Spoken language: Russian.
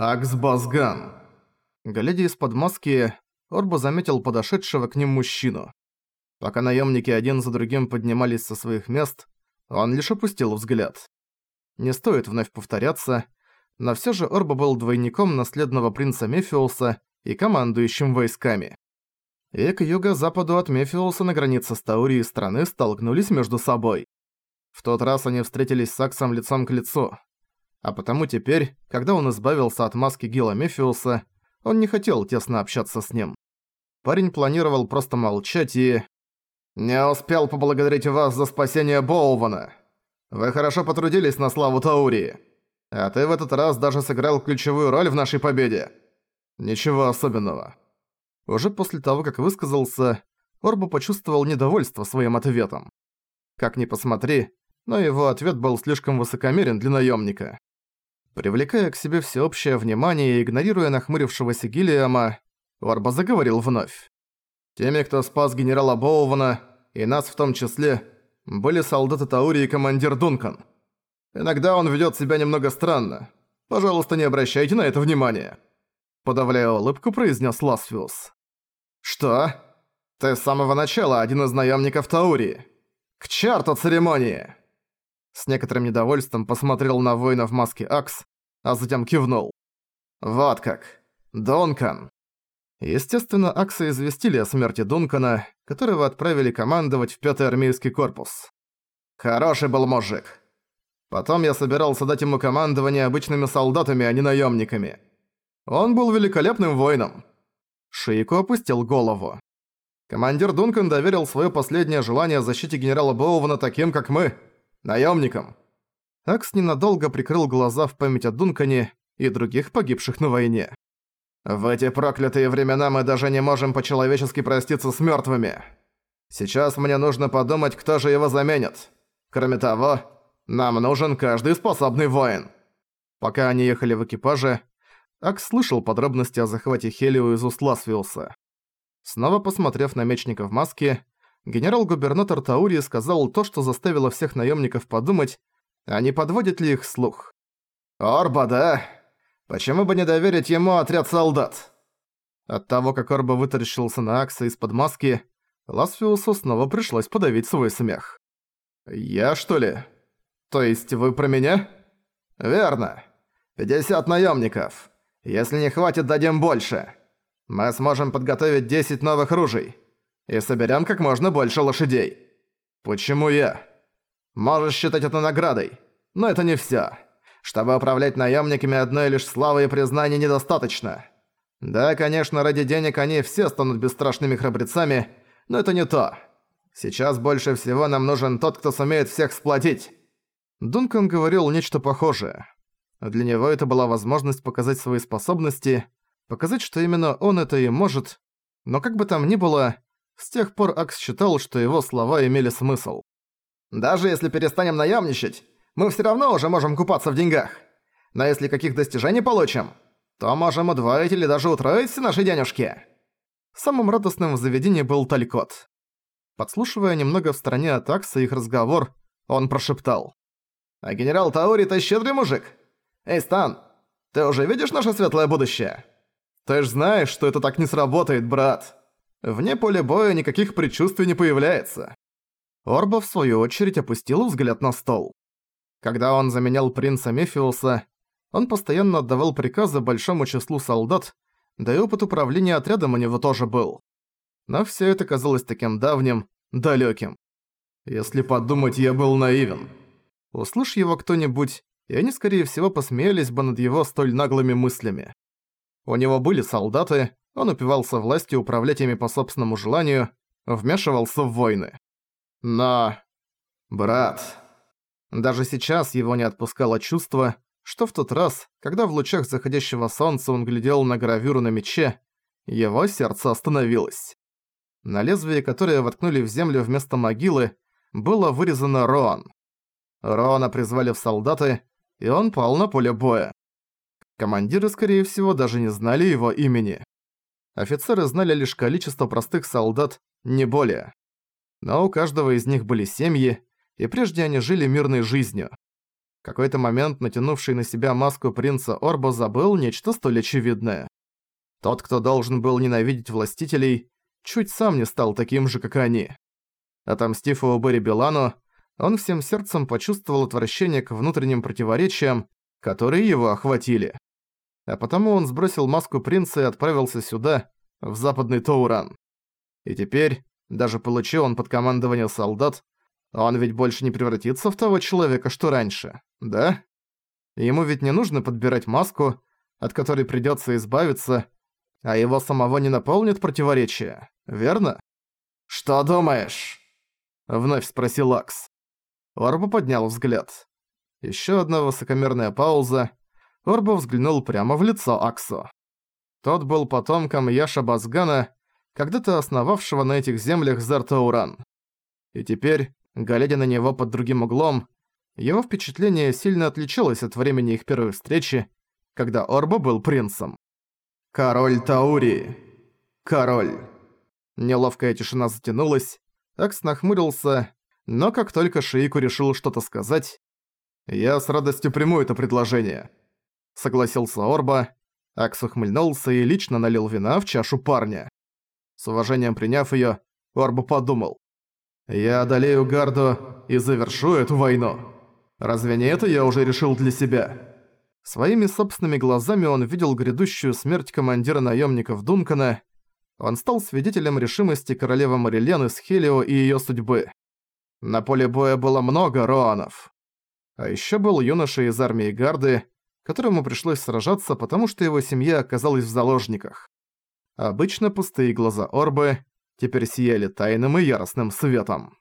Аксбазган. Глядя из-под маски, Орбо заметил подошедшего к ним мужчину. Пока наемники один за другим поднимались со своих мест, он лишь опустил взгляд. Не стоит вновь повторяться, но все же Орбо был двойником наследного принца Мефиуса и командующим войсками. И к юго-западу от Мефиуса на границе с Таурией страны столкнулись между собой. В тот раз они встретились с Аксом лицом к лицу. А потому теперь, когда он избавился от маски Гила Мефиуса, он не хотел тесно общаться с ним. Парень планировал просто молчать и... «Не успел поблагодарить вас за спасение Боувана. Вы хорошо потрудились на славу Таурии. А ты в этот раз даже сыграл ключевую роль в нашей победе. Ничего особенного». Уже после того, как высказался, Орбу почувствовал недовольство своим ответом. Как ни посмотри, но его ответ был слишком высокомерен для наемника. Привлекая к себе всеобщее внимание и игнорируя нахмурившегося Гиллиама, Варба заговорил вновь. «Теми, кто спас генерала Боувана, и нас в том числе, были солдаты Таури и командир Дункан. Иногда он ведёт себя немного странно. Пожалуйста, не обращайте на это внимания». Подавляя улыбку, произнес Ласфиус. «Что? Ты с самого начала один из наемников Таури. К черту церемонии!» С некоторым недовольством посмотрел на воина в маске Акс, а затем кивнул. «Вот как. Дункан». Естественно, Акса известили о смерти Дункана, которого отправили командовать в пятый армейский корпус. Хороший был мужик. Потом я собирался дать ему командование обычными солдатами, а не наемниками. Он был великолепным воином. Шейко опустил голову. Командир Дункан доверил свое последнее желание защите генерала Боувана таким, как мы – наемникам. Акс ненадолго прикрыл глаза в память о Дункане и других погибших на войне. В эти проклятые времена мы даже не можем по-человечески проститься с мертвыми. Сейчас мне нужно подумать, кто же его заменит. Кроме того, нам нужен каждый способный воин. Пока они ехали в экипаже, Акс слышал подробности о захвате Хелио из уст Ласвилса. Снова посмотрев на мечника в маске, генерал-губернатор Таури сказал то, что заставило всех наемников подумать, а не подводит ли их слух. «Орба, да? Почему бы не доверить ему отряд солдат?» От того, как Орба вытаращился на Акса из-под маски, Ласфиусу снова пришлось подавить свой смех. «Я, что ли? То есть вы про меня?» «Верно. 50 наемников. Если не хватит, дадим больше. Мы сможем подготовить 10 новых ружей и соберем как можно больше лошадей. Почему я? Можешь считать это наградой, но это не всё. Чтобы управлять наемниками одной лишь славы и признания недостаточно. Да, конечно, ради денег они все станут бесстрашными храбрецами, но это не то. Сейчас больше всего нам нужен тот, кто сумеет всех сплотить. Дункан говорил нечто похожее. Для него это была возможность показать свои способности, показать, что именно он это и может, но как бы там ни было, с тех пор Акс считал, что его слова имели смысл. «Даже если перестанем наемничать, мы все равно уже можем купаться в деньгах. Но если каких достижений получим, то можем удвоить или даже утроить все наши денежки». Самым радостным в заведении был Талькот. Подслушивая немного в стороне от Акса их разговор, он прошептал. «А генерал Таури-то щедрый мужик. Эй, Стан, ты уже видишь наше светлое будущее? Ты ж знаешь, что это так не сработает, брат». Вне поля боя никаких предчувствий не появляется. Орба, в свою очередь, опустил взгляд на стол. Когда он заменял принца Мефиуса, он постоянно отдавал приказы большому числу солдат, да и опыт управления отрядом у него тоже был. Но всё это казалось таким давним, далёким. Если подумать, я был наивен. Услышь его кто-нибудь, и они, скорее всего, посмеялись бы над его столь наглыми мыслями. У него были солдаты, он упивался властью управлять ими по собственному желанию, вмешивался в войны. Но... Брат... Даже сейчас его не отпускало чувство, что в тот раз, когда в лучах заходящего солнца он глядел на гравюру на мече, его сердце остановилось. На лезвие, которое воткнули в землю вместо могилы, было вырезано Роан. Роана призвали в солдаты, и он пал на поле боя. Командиры, скорее всего, даже не знали его имени. Офицеры знали лишь количество простых солдат, не более. Но у каждого из них были семьи, и прежде они жили мирной жизнью. какой-то момент натянувший на себя маску принца Орбо забыл нечто столь очевидное. Тот, кто должен был ненавидеть властителей, чуть сам не стал таким же, как они. Отомстив Убери Белану, он всем сердцем почувствовал отвращение к внутренним противоречиям, которые его охватили. А потому он сбросил маску принца и отправился сюда, в западный Тоуран. И теперь, даже получил он под командование солдат, он ведь больше не превратится в того человека, что раньше, да? Ему ведь не нужно подбирать маску, от которой придётся избавиться, а его самого не наполнит противоречия, верно? «Что думаешь?» — вновь спросил Акс. Орбо поднял взгляд. Ещё одна высокомерная пауза. Орбо взглянул прямо в лицо Аксу. Тот был потомком Яша Базгана, когда-то основавшего на этих землях Зартауран. И теперь, глядя на него под другим углом, его впечатление сильно отличалось от времени их первой встречи, когда Орбо был принцем. «Король Таури! Король!» Неловкая тишина затянулась, Акс нахмурился, но как только Шиику решил что-то сказать, «Я с радостью приму это предложение», — согласился Орба. Акс ухмыльнулся и лично налил вина в чашу парня. С уважением приняв её, Орба подумал. «Я одолею Гарду и завершу эту войну. Разве не это я уже решил для себя?» Своими собственными глазами он видел грядущую смерть командира наемников Дункана. Он стал свидетелем решимости королевы Марилены с Хелио и ее судьбы. На поле боя было много Роанов. А еще был юноша из армии Гарды, которому пришлось сражаться, потому что его семья оказалась в заложниках. Обычно пустые глаза Орбы теперь сияли тайным и яростным светом.